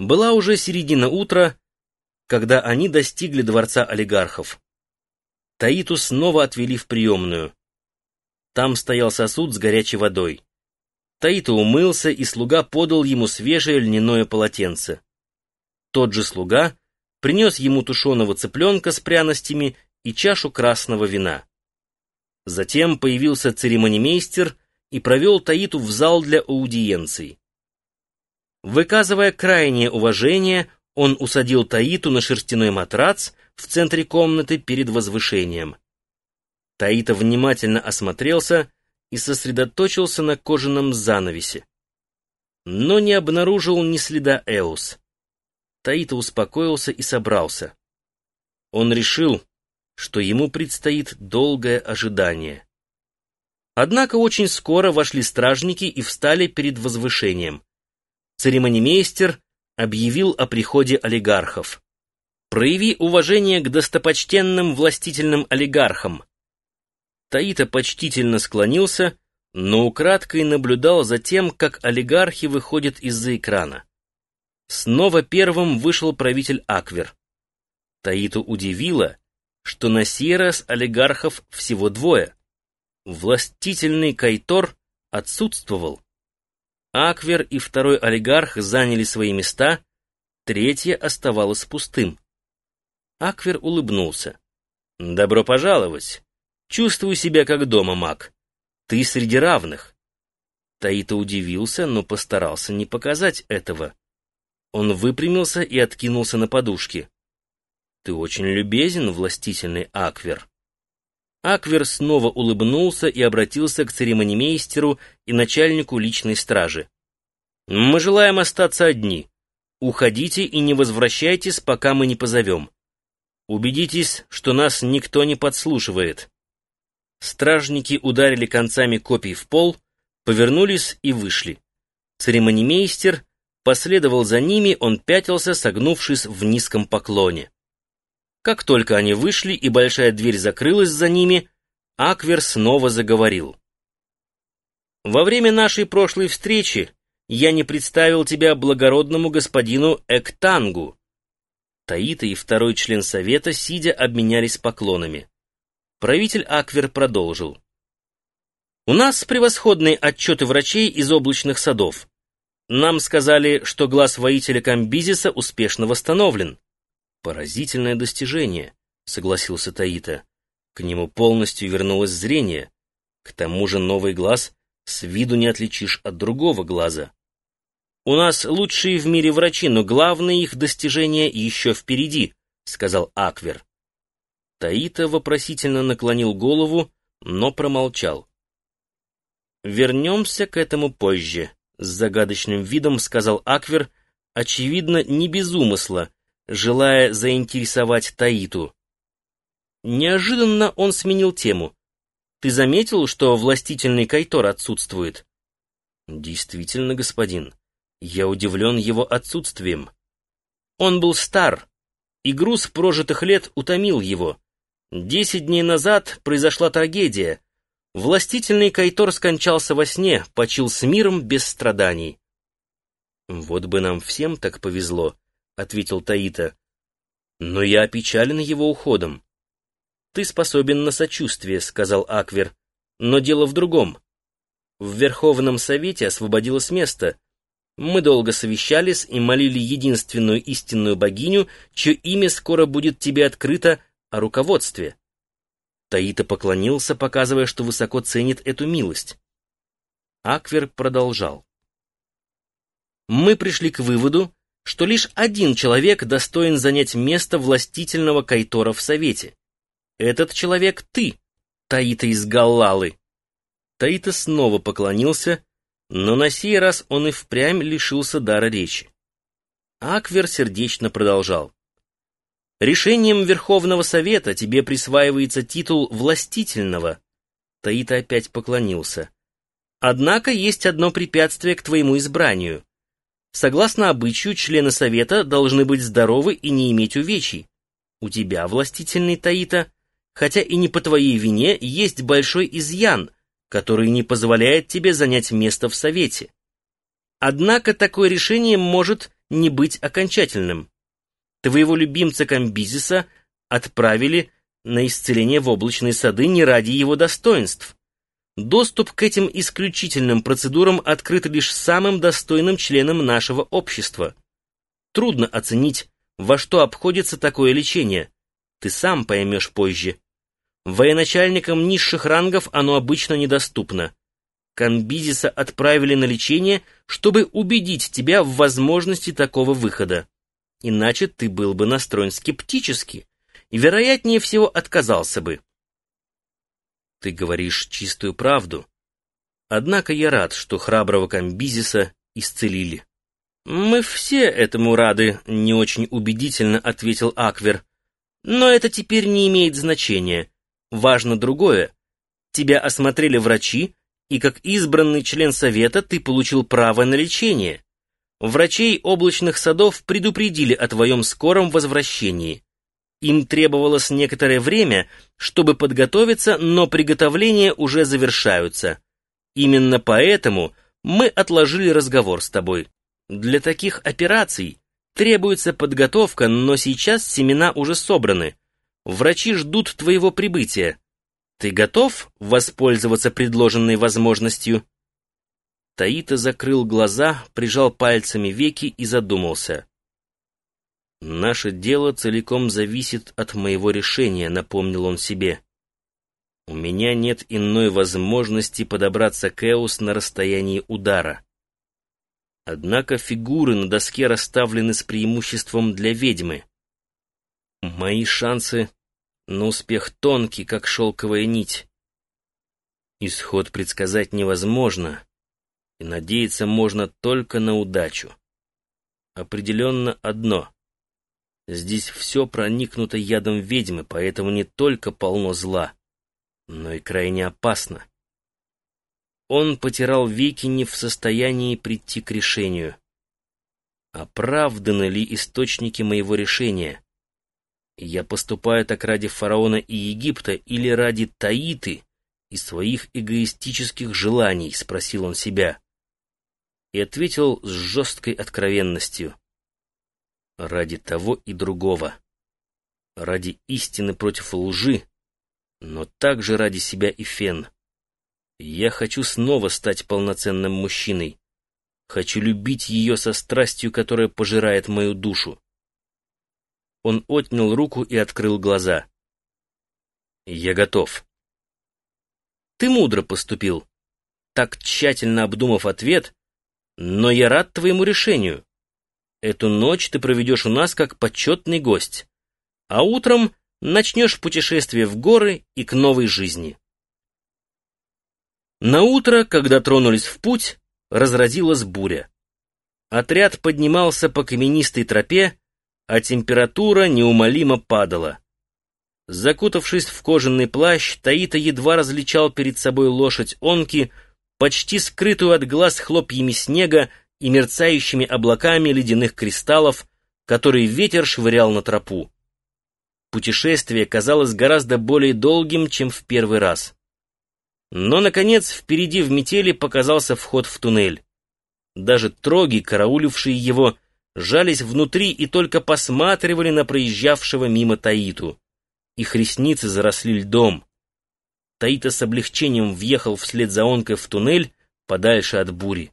Была уже середина утра, когда они достигли дворца олигархов. Таиту снова отвели в приемную. Там стоял сосуд с горячей водой. Таита умылся, и слуга подал ему свежее льняное полотенце. Тот же слуга принес ему тушеного цыпленка с пряностями и чашу красного вина. Затем появился церемонимейстер и провел Таиту в зал для аудиенций. Выказывая крайнее уважение, он усадил Таиту на шерстяной матрац в центре комнаты перед возвышением. Таита внимательно осмотрелся и сосредоточился на кожаном занавесе. Но не обнаружил ни следа Эус. Таита успокоился и собрался. Он решил, что ему предстоит долгое ожидание. Однако очень скоро вошли стражники и встали перед возвышением. Церемонимейстер объявил о приходе олигархов. «Прояви уважение к достопочтенным властительным олигархам». Таита почтительно склонился, но украдкой наблюдал за тем, как олигархи выходят из-за экрана. Снова первым вышел правитель Аквер. Таиту удивило, что на сей раз олигархов всего двое. Властительный Кайтор отсутствовал. Аквер и второй олигарх заняли свои места, третье оставалось пустым. Аквер улыбнулся. «Добро пожаловать. Чувствую себя как дома, маг. Ты среди равных». Таита удивился, но постарался не показать этого. Он выпрямился и откинулся на подушки. «Ты очень любезен, властительный Аквер». Аквер снова улыбнулся и обратился к церемонимейстеру и начальнику личной стражи. «Мы желаем остаться одни. Уходите и не возвращайтесь, пока мы не позовем. Убедитесь, что нас никто не подслушивает». Стражники ударили концами копий в пол, повернулись и вышли. Церемонимейстер последовал за ними, он пятился, согнувшись в низком поклоне. Как только они вышли и большая дверь закрылась за ними, Аквер снова заговорил. «Во время нашей прошлой встречи я не представил тебя благородному господину Эктангу». Таита и второй член совета, сидя, обменялись поклонами. Правитель Аквер продолжил. «У нас превосходные отчеты врачей из облачных садов. Нам сказали, что глаз воителя Камбизиса успешно восстановлен. «Поразительное достижение», — согласился Таита. К нему полностью вернулось зрение. К тому же новый глаз с виду не отличишь от другого глаза. «У нас лучшие в мире врачи, но главное их достижение еще впереди», — сказал Аквер. Таита вопросительно наклонил голову, но промолчал. «Вернемся к этому позже», — с загадочным видом сказал Аквер, очевидно, не без умысла, желая заинтересовать Таиту. Неожиданно он сменил тему. «Ты заметил, что властительный Кайтор отсутствует?» «Действительно, господин. Я удивлен его отсутствием. Он был стар, и груз прожитых лет утомил его. Десять дней назад произошла трагедия. Властительный Кайтор скончался во сне, почил с миром без страданий. Вот бы нам всем так повезло, ответил Таита. «Но я опечален его уходом». «Ты способен на сочувствие», — сказал Аквер. «Но дело в другом. В Верховном Совете освободилось место. Мы долго совещались и молили единственную истинную богиню, чье имя скоро будет тебе открыто, о руководстве». Таита поклонился, показывая, что высоко ценит эту милость. Аквер продолжал. «Мы пришли к выводу, что лишь один человек достоин занять место властительного Кайтора в Совете. Этот человек ты, Таита из Галлалы. Таита снова поклонился, но на сей раз он и впрямь лишился дара речи. Аквер сердечно продолжал. Решением Верховного Совета тебе присваивается титул властительного. Таита опять поклонился. Однако есть одно препятствие к твоему избранию. Согласно обычаю, члены совета должны быть здоровы и не иметь увечий. У тебя, властительный Таита, хотя и не по твоей вине, есть большой изъян, который не позволяет тебе занять место в совете. Однако такое решение может не быть окончательным. Твоего любимца Камбизиса отправили на исцеление в облачные сады не ради его достоинств. Доступ к этим исключительным процедурам открыт лишь самым достойным членам нашего общества. Трудно оценить, во что обходится такое лечение. Ты сам поймешь позже. Военачальникам низших рангов оно обычно недоступно. Камбизиса отправили на лечение, чтобы убедить тебя в возможности такого выхода. Иначе ты был бы настроен скептически и, вероятнее всего, отказался бы. Ты говоришь чистую правду. Однако я рад, что храброго Камбизиса исцелили. «Мы все этому рады», — не очень убедительно ответил Аквер. «Но это теперь не имеет значения. Важно другое. Тебя осмотрели врачи, и как избранный член совета ты получил право на лечение. Врачей облачных садов предупредили о твоем скором возвращении. Им требовалось некоторое время, чтобы подготовиться, но приготовления уже завершаются. Именно поэтому мы отложили разговор с тобой. Для таких операций требуется подготовка, но сейчас семена уже собраны. Врачи ждут твоего прибытия. Ты готов воспользоваться предложенной возможностью?» Таита закрыл глаза, прижал пальцами веки и задумался. «Наше дело целиком зависит от моего решения», — напомнил он себе. «У меня нет иной возможности подобраться к Эус на расстоянии удара. Однако фигуры на доске расставлены с преимуществом для ведьмы. Мои шансы на успех тонкий, как шелковая нить. Исход предсказать невозможно, и надеяться можно только на удачу. Определенно одно. Здесь все проникнуто ядом ведьмы, поэтому не только полно зла, но и крайне опасно. Он потирал веки не в состоянии прийти к решению. Оправданы ли источники моего решения? Я поступаю так ради фараона и Египта или ради Таиты и своих эгоистических желаний, спросил он себя. И ответил с жесткой откровенностью. Ради того и другого. Ради истины против лжи, но также ради себя и Фен. Я хочу снова стать полноценным мужчиной. Хочу любить ее со страстью, которая пожирает мою душу. Он отнял руку и открыл глаза. Я готов. Ты мудро поступил, так тщательно обдумав ответ, но я рад твоему решению. Эту ночь ты проведешь у нас как почетный гость, а утром начнешь путешествие в горы и к новой жизни. На утро, когда тронулись в путь, разразилась буря. Отряд поднимался по каменистой тропе, а температура неумолимо падала. Закутавшись в кожаный плащ, Таита едва различал перед собой лошадь Онки, почти скрытую от глаз хлопьями снега и мерцающими облаками ледяных кристаллов, которые ветер швырял на тропу. Путешествие казалось гораздо более долгим, чем в первый раз. Но, наконец, впереди в метели показался вход в туннель. Даже троги, караулившие его, жались внутри и только посматривали на проезжавшего мимо Таиту. Их ресницы заросли льдом. Таита с облегчением въехал вслед за Онкой в туннель, подальше от бури.